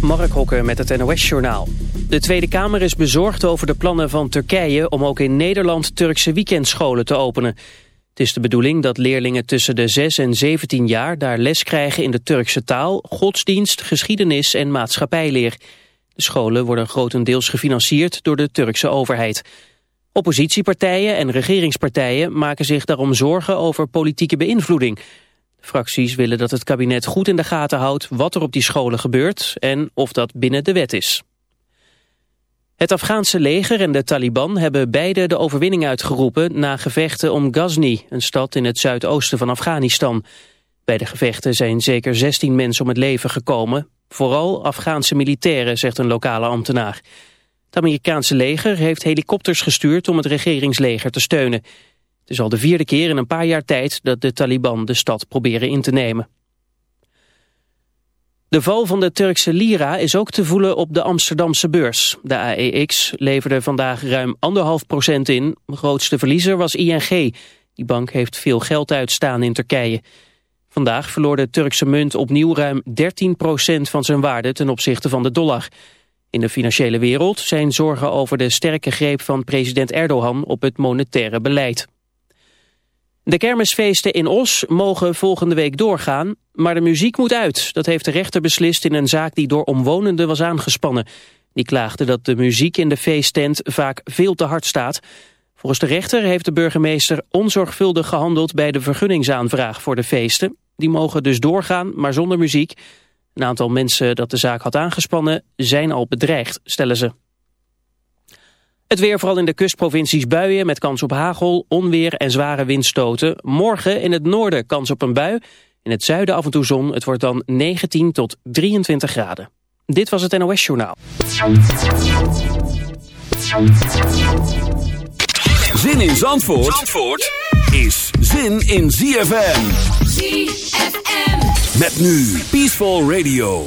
Mark Hokker met het NOS-journaal. De Tweede Kamer is bezorgd over de plannen van Turkije... om ook in Nederland Turkse weekendscholen te openen. Het is de bedoeling dat leerlingen tussen de 6 en 17 jaar... daar les krijgen in de Turkse taal, godsdienst, geschiedenis en maatschappijleer. De scholen worden grotendeels gefinancierd door de Turkse overheid. Oppositiepartijen en regeringspartijen maken zich daarom zorgen over politieke beïnvloeding... Fracties willen dat het kabinet goed in de gaten houdt wat er op die scholen gebeurt en of dat binnen de wet is. Het Afghaanse leger en de Taliban hebben beide de overwinning uitgeroepen na gevechten om Ghazni, een stad in het zuidoosten van Afghanistan. Bij de gevechten zijn zeker 16 mensen om het leven gekomen, vooral Afghaanse militairen, zegt een lokale ambtenaar. Het Amerikaanse leger heeft helikopters gestuurd om het regeringsleger te steunen. Het is al de vierde keer in een paar jaar tijd dat de Taliban de stad proberen in te nemen. De val van de Turkse lira is ook te voelen op de Amsterdamse beurs. De AEX leverde vandaag ruim 1,5 procent in. De grootste verliezer was ING. Die bank heeft veel geld uitstaan in Turkije. Vandaag verloor de Turkse munt opnieuw ruim 13 procent van zijn waarde ten opzichte van de dollar. In de financiële wereld zijn zorgen over de sterke greep van president Erdogan op het monetaire beleid. De kermisfeesten in Os mogen volgende week doorgaan, maar de muziek moet uit. Dat heeft de rechter beslist in een zaak die door omwonenden was aangespannen. Die klaagden dat de muziek in de feesttent vaak veel te hard staat. Volgens de rechter heeft de burgemeester onzorgvuldig gehandeld bij de vergunningsaanvraag voor de feesten. Die mogen dus doorgaan, maar zonder muziek. Een aantal mensen dat de zaak had aangespannen zijn al bedreigd, stellen ze. Het weer vooral in de kustprovincies buien met kans op hagel, onweer en zware windstoten. Morgen in het noorden kans op een bui. In het zuiden af en toe zon. Het wordt dan 19 tot 23 graden. Dit was het NOS Journaal. Zin in Zandvoort, Zandvoort is zin in ZFM. ZFM. Met nu Peaceful Radio.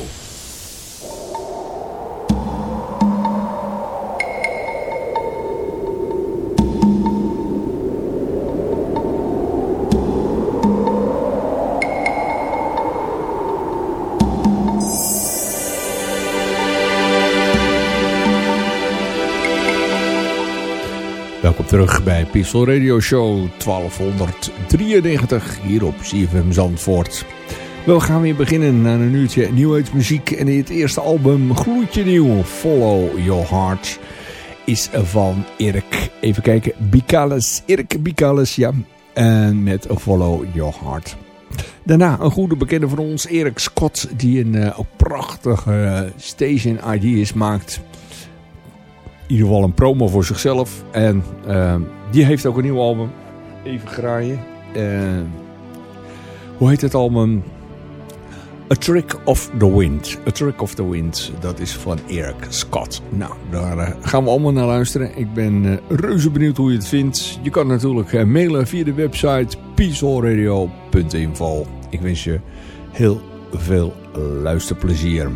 Welkom terug bij Pixel Radio Show 1293 hier op CFM Zandvoort. We gaan weer beginnen naar een uurtje nieuwheidsmuziek en het eerste album gloedje nieuw, Follow Your Heart, is van Erik, even kijken, Bicales, Erik Bicales, ja, en met Follow Your Heart. Daarna een goede bekende van ons, Erik Scott, die een uh, prachtige station ideas maakt ieder geval een promo voor zichzelf. En uh, die heeft ook een nieuw album. Even graaien. Uh, hoe heet het album? A Trick of the Wind. A Trick of the Wind. Dat is van Eric Scott. Nou, daar uh, gaan we allemaal naar luisteren. Ik ben reuze benieuwd hoe je het vindt. Je kan natuurlijk mailen via de website peacefulradio.info. Ik wens je heel veel luisterplezier.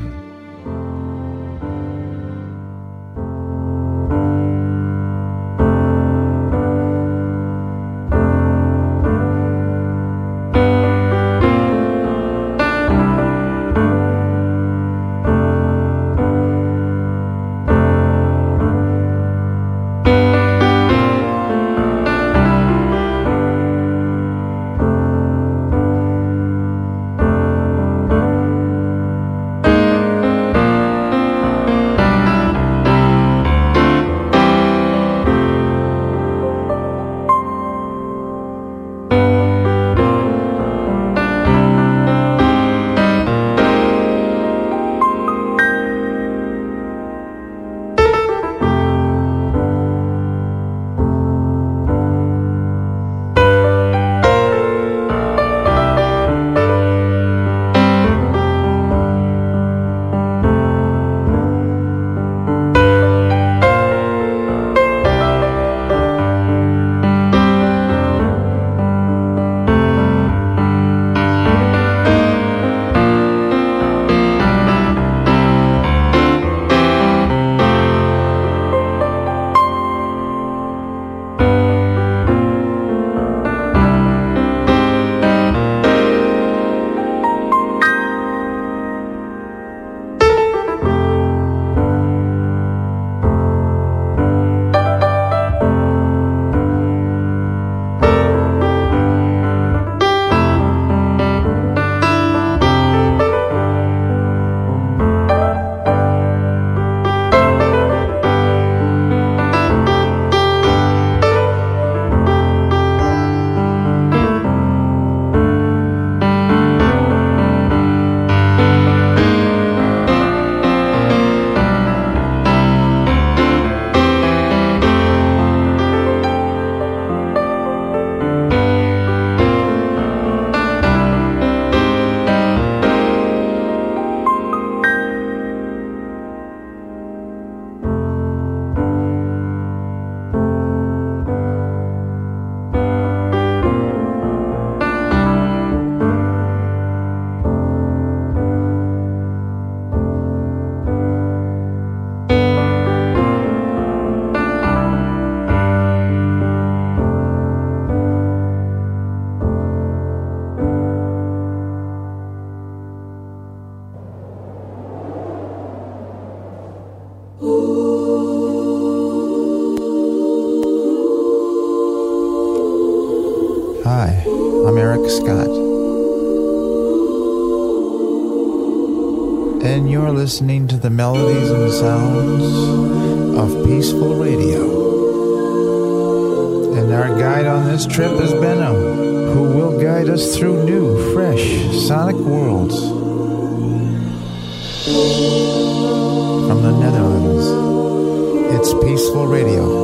Listening to the melodies and sounds of Peaceful Radio. And our guide on this trip is Benno, who will guide us through new, fresh, sonic worlds. From the Netherlands, it's Peaceful Radio.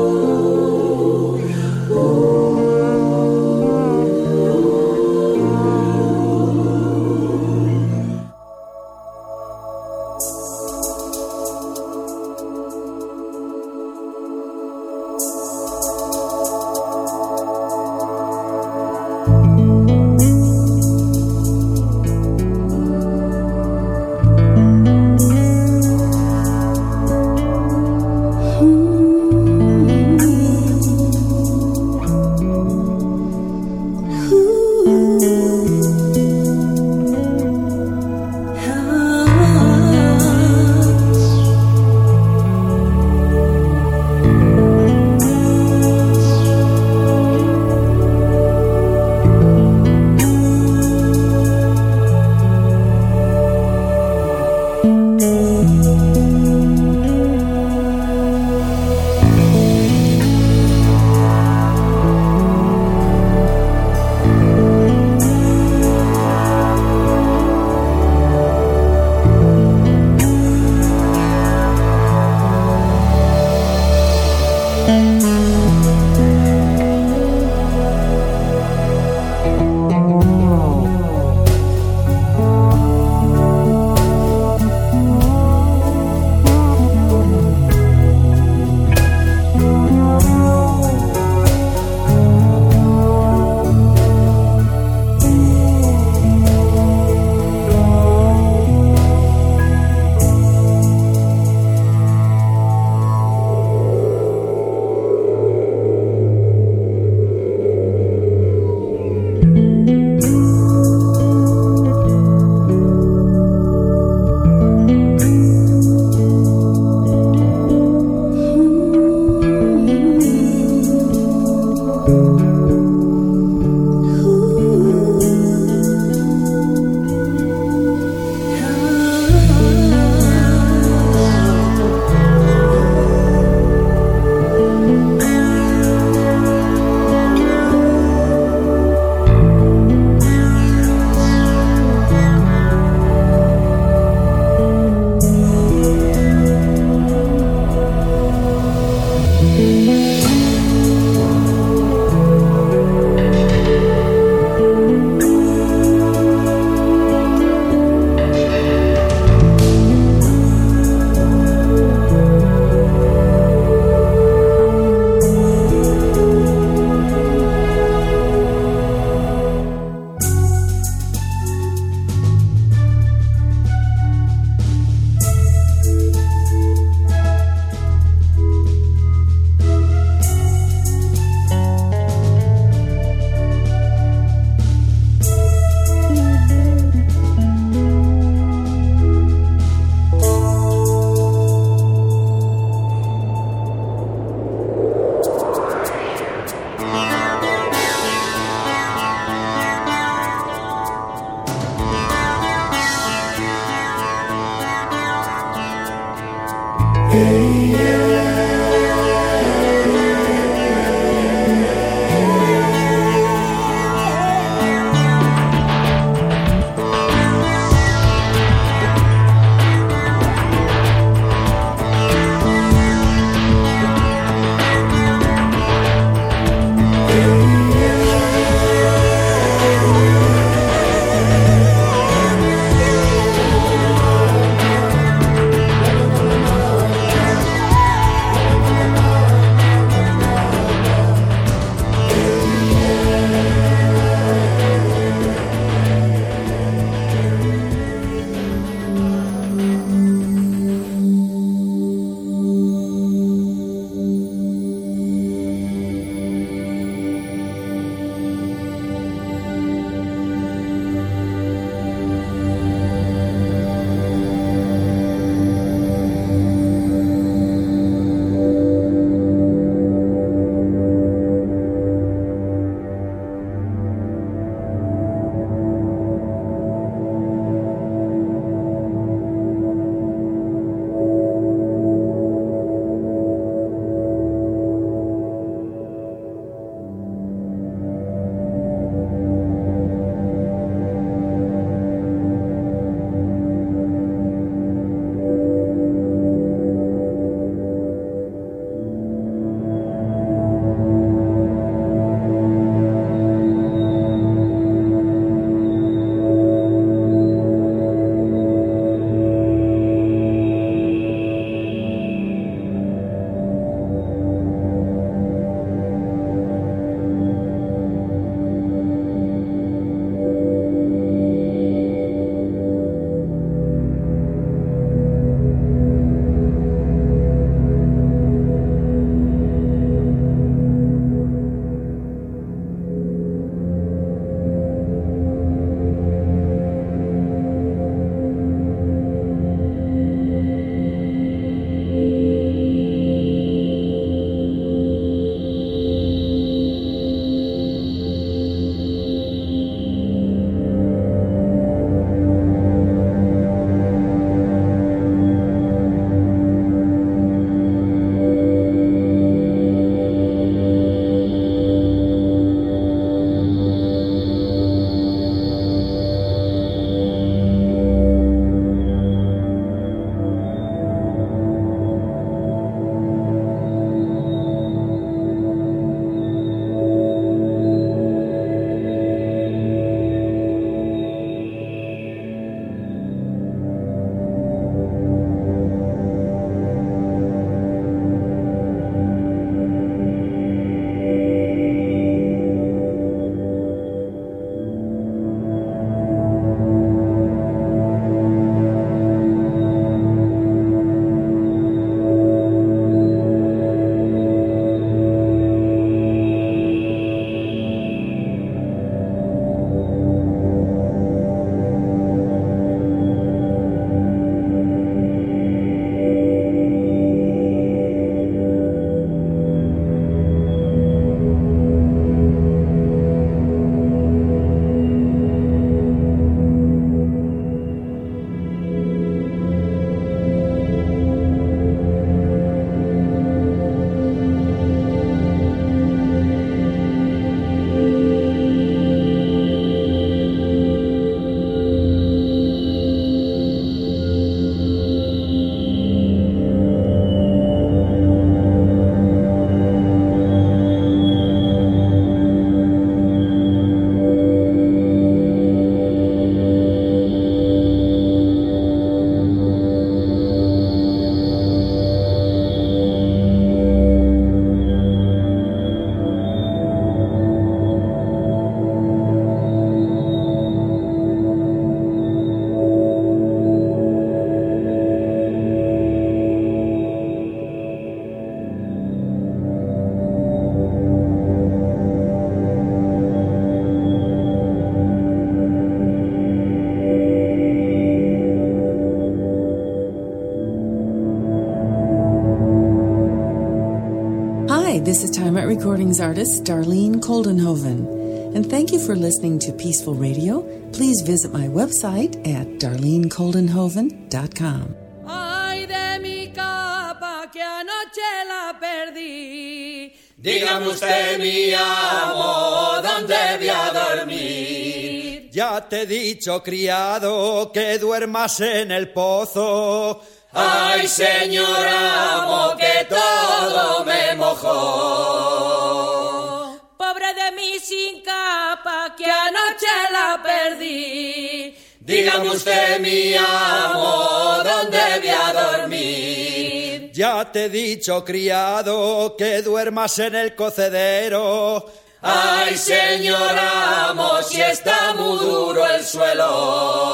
Hi, this is Time Out Recordings artist Darlene Koldenhoven, and thank you for listening to Peaceful Radio. Please visit my website at darlenecoldenhoven.com. Ay de mi capa que anoche la perdí. Dígame usted, mi amo, ¿dónde voy a dormir? Ya te he dicho, criado, que duermas en el pozo. Ay, señor amo, que todo me mojó. Pobre de mí sin capa que anoche la perdí. Dígame usted, mi amo, ¿dónde voy a dormir? Ya te he dicho, criado, que duermas en el cocedero. Ay, señor amo, si está muy duro el suelo.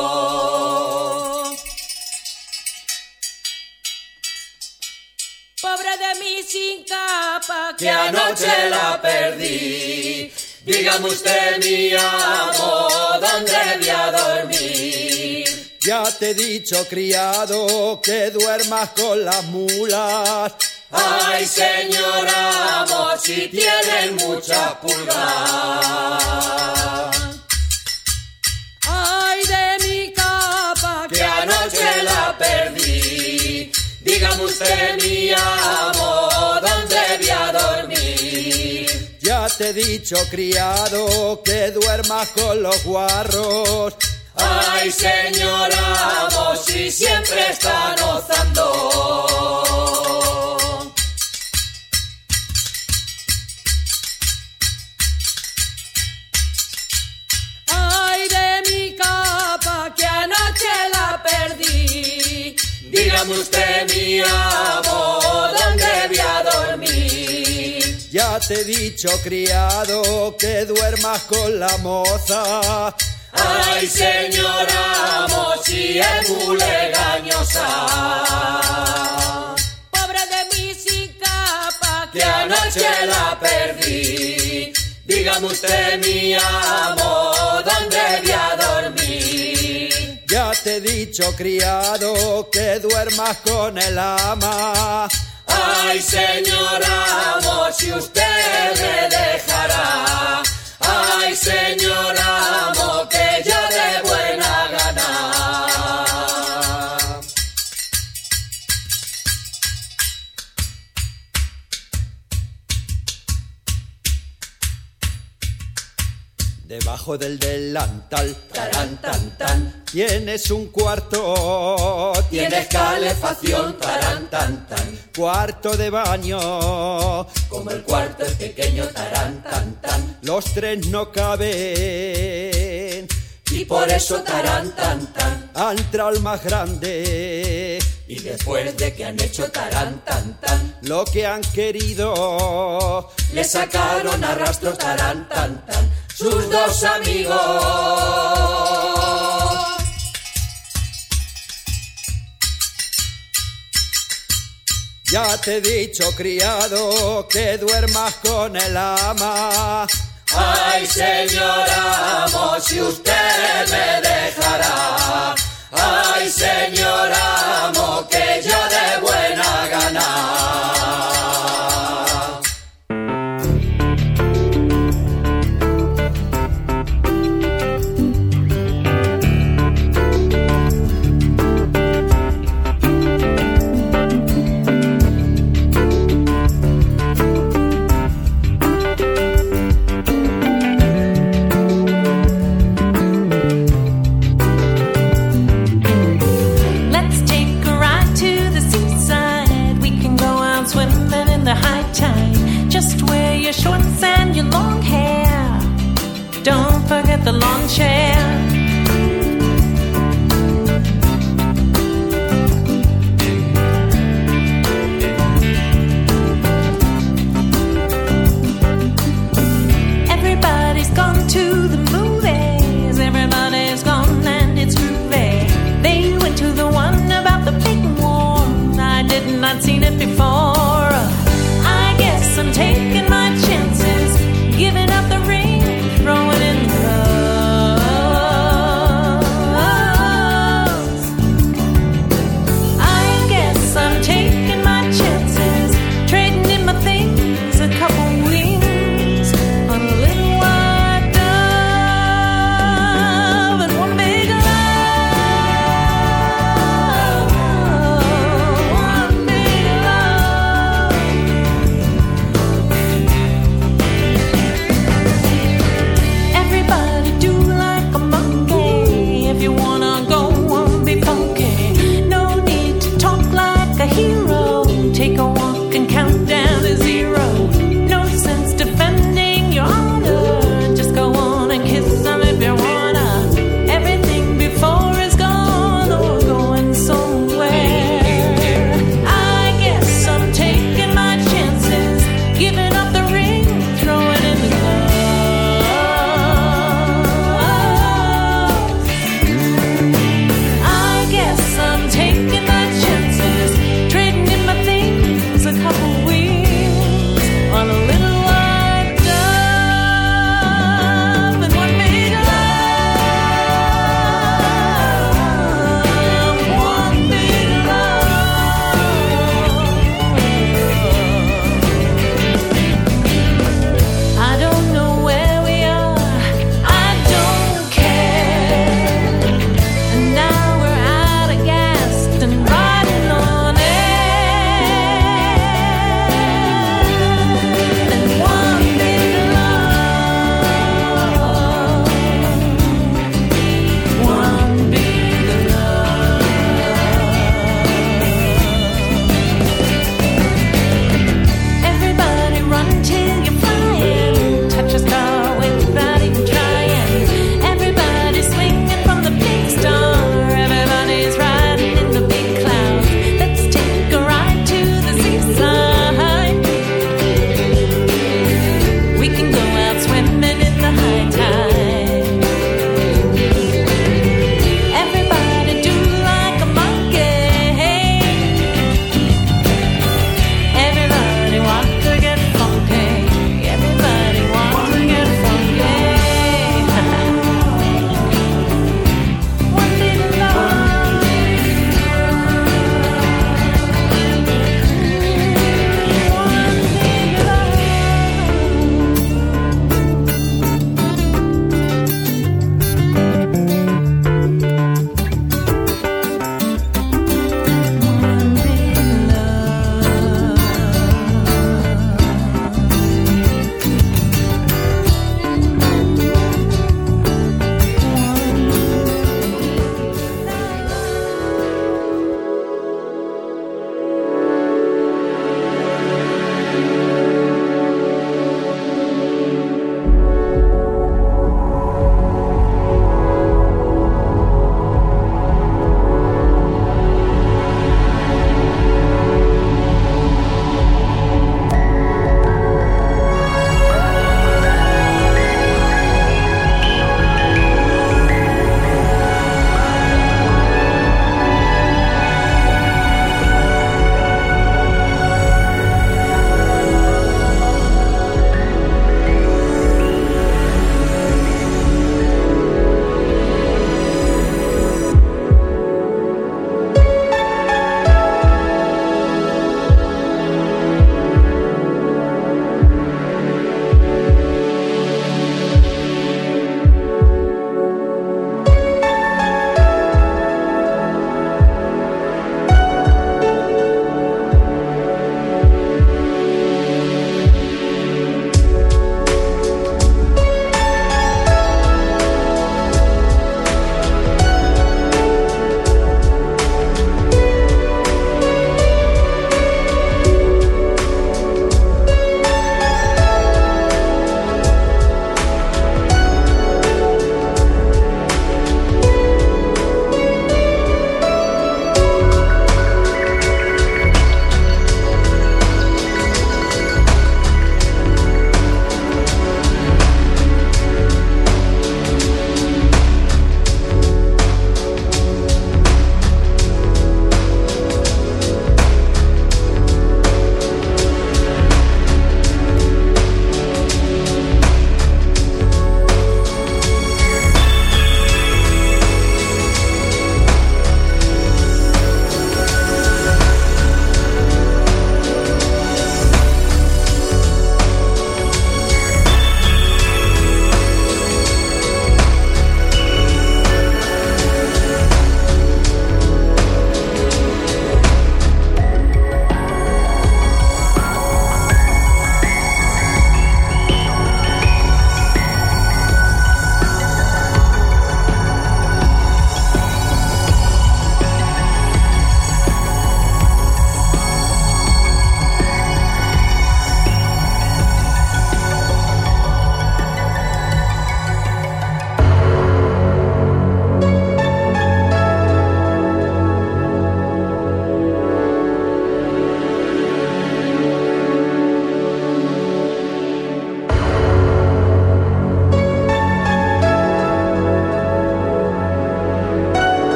Capa que anoche la perdí. Dígame usted, mi amo, ¿dónde voy a dormir? Ya te he dicho, criado, que duermas con las mulas. Ay, señor amo, si tienen mucha pulgas. Dígame usted, mi amo, ¿dónde voy a dormir? Ya te he dicho, criado, que duermas con los guarros. Ay, señor amo, si siempre están ozando. Dígame usted, mi amo, ¿dónde voy a dormir? Ya te he dicho, criado, que duermas con la moza. Ay, señor amo, si es muy legañosa. Pobre de mí sin capa que anoche la perdí. Dígame usted, mi amo, ¿dónde voy a dormir? Te he dicho, criado, que duermas con el ama. Ay, señor si usted me dejará. Ay, señor amo, Debajo del delantal, tarán, tan, tan. Tienes un cuarto, tienes calefacción, tarán, tan, tan. Cuarto de baño, como el cuarto es pequeño, tarán, tan, tan. Los tres no caben, y por eso tarán, tan, tan. Ha entrado el más grande, y después de que han hecho tarán, tan, tan. Lo que han querido, le sacaron a rastro, tarán, tan, tan. Sus dos amigos. Ya te he dicho, criado, que duermas con el ama. Ay, señor amo, si usted me dejará. Ay, señor amo, que yo de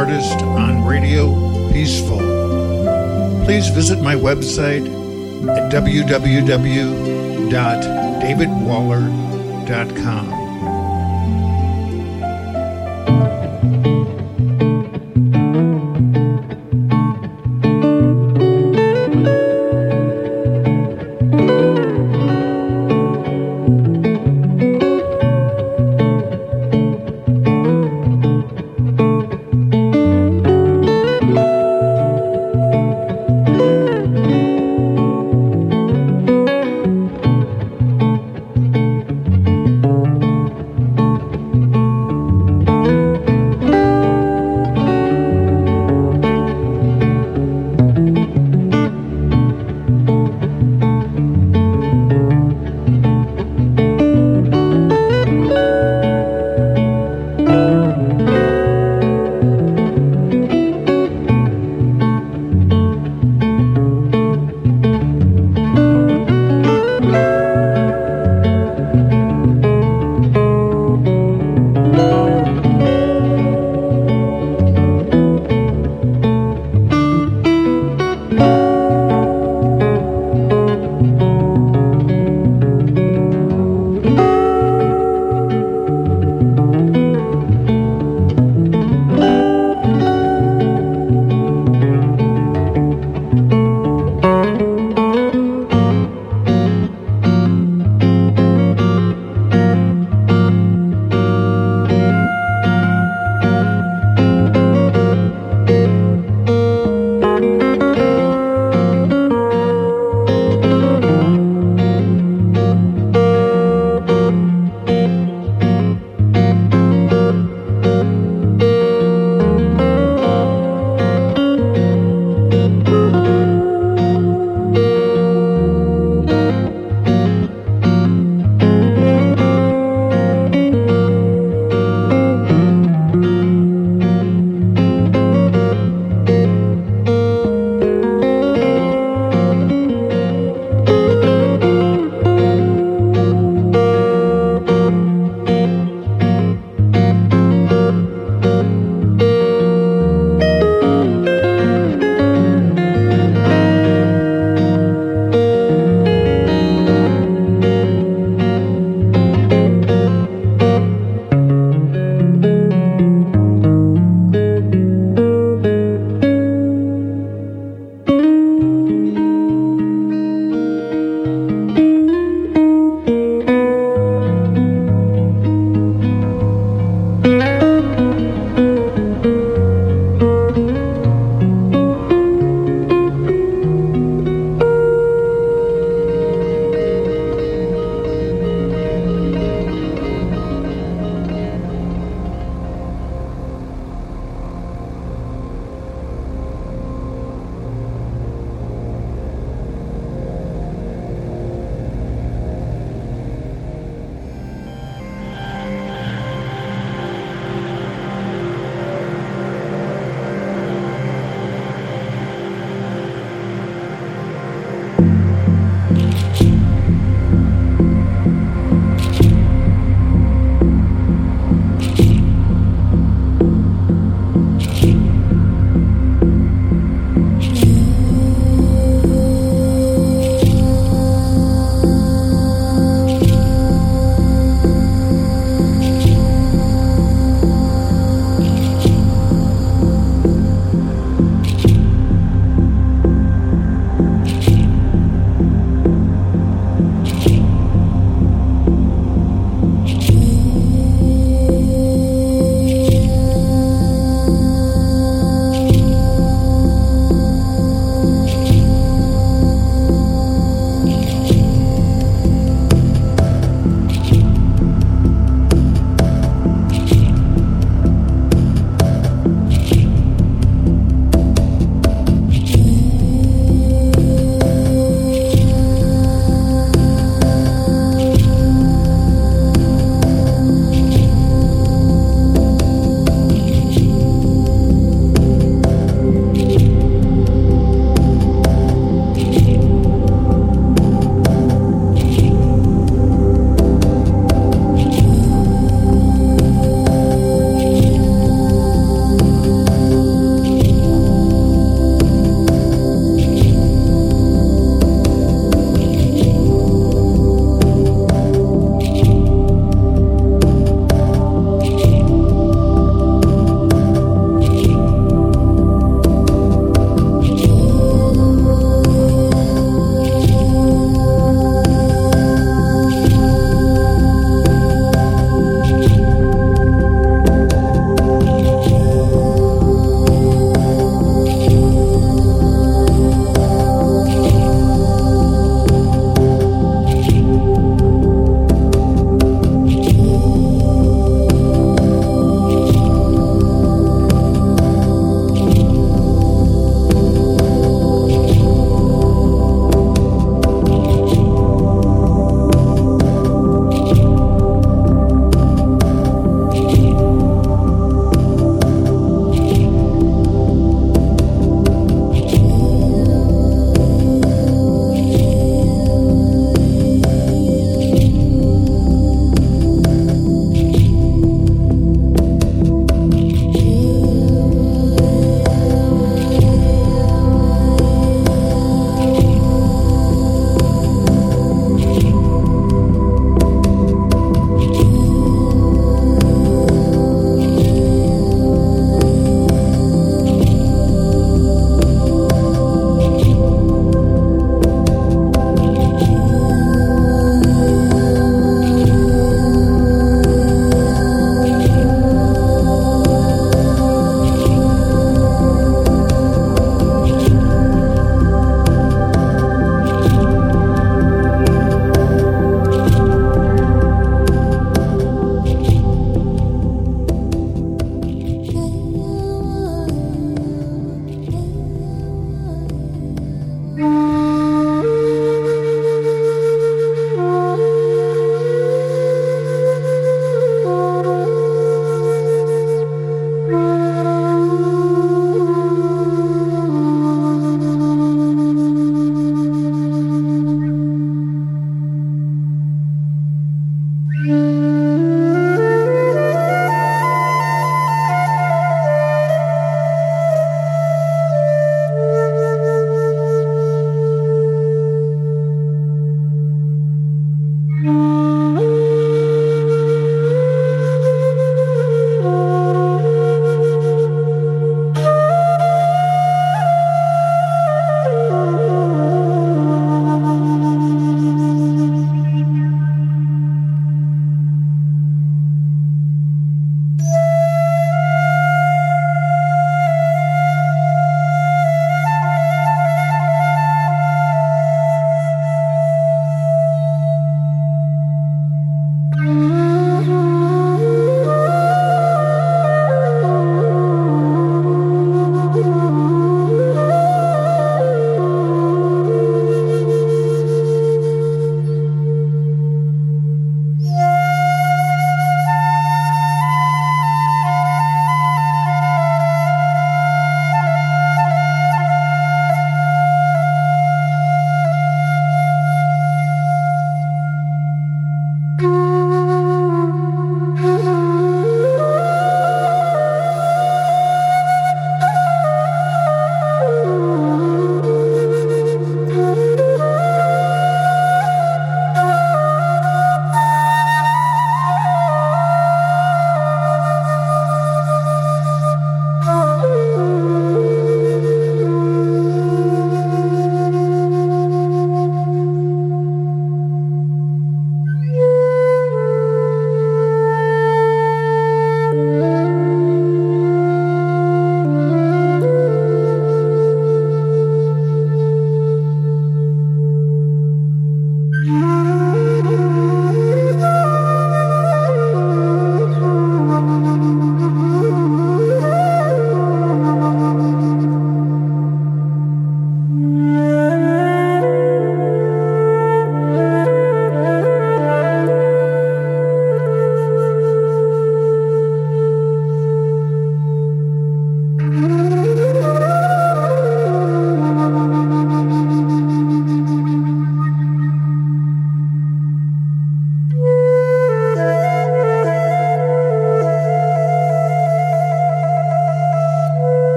artists on Radio Peaceful. Please visit my website at www.davidwaller.com.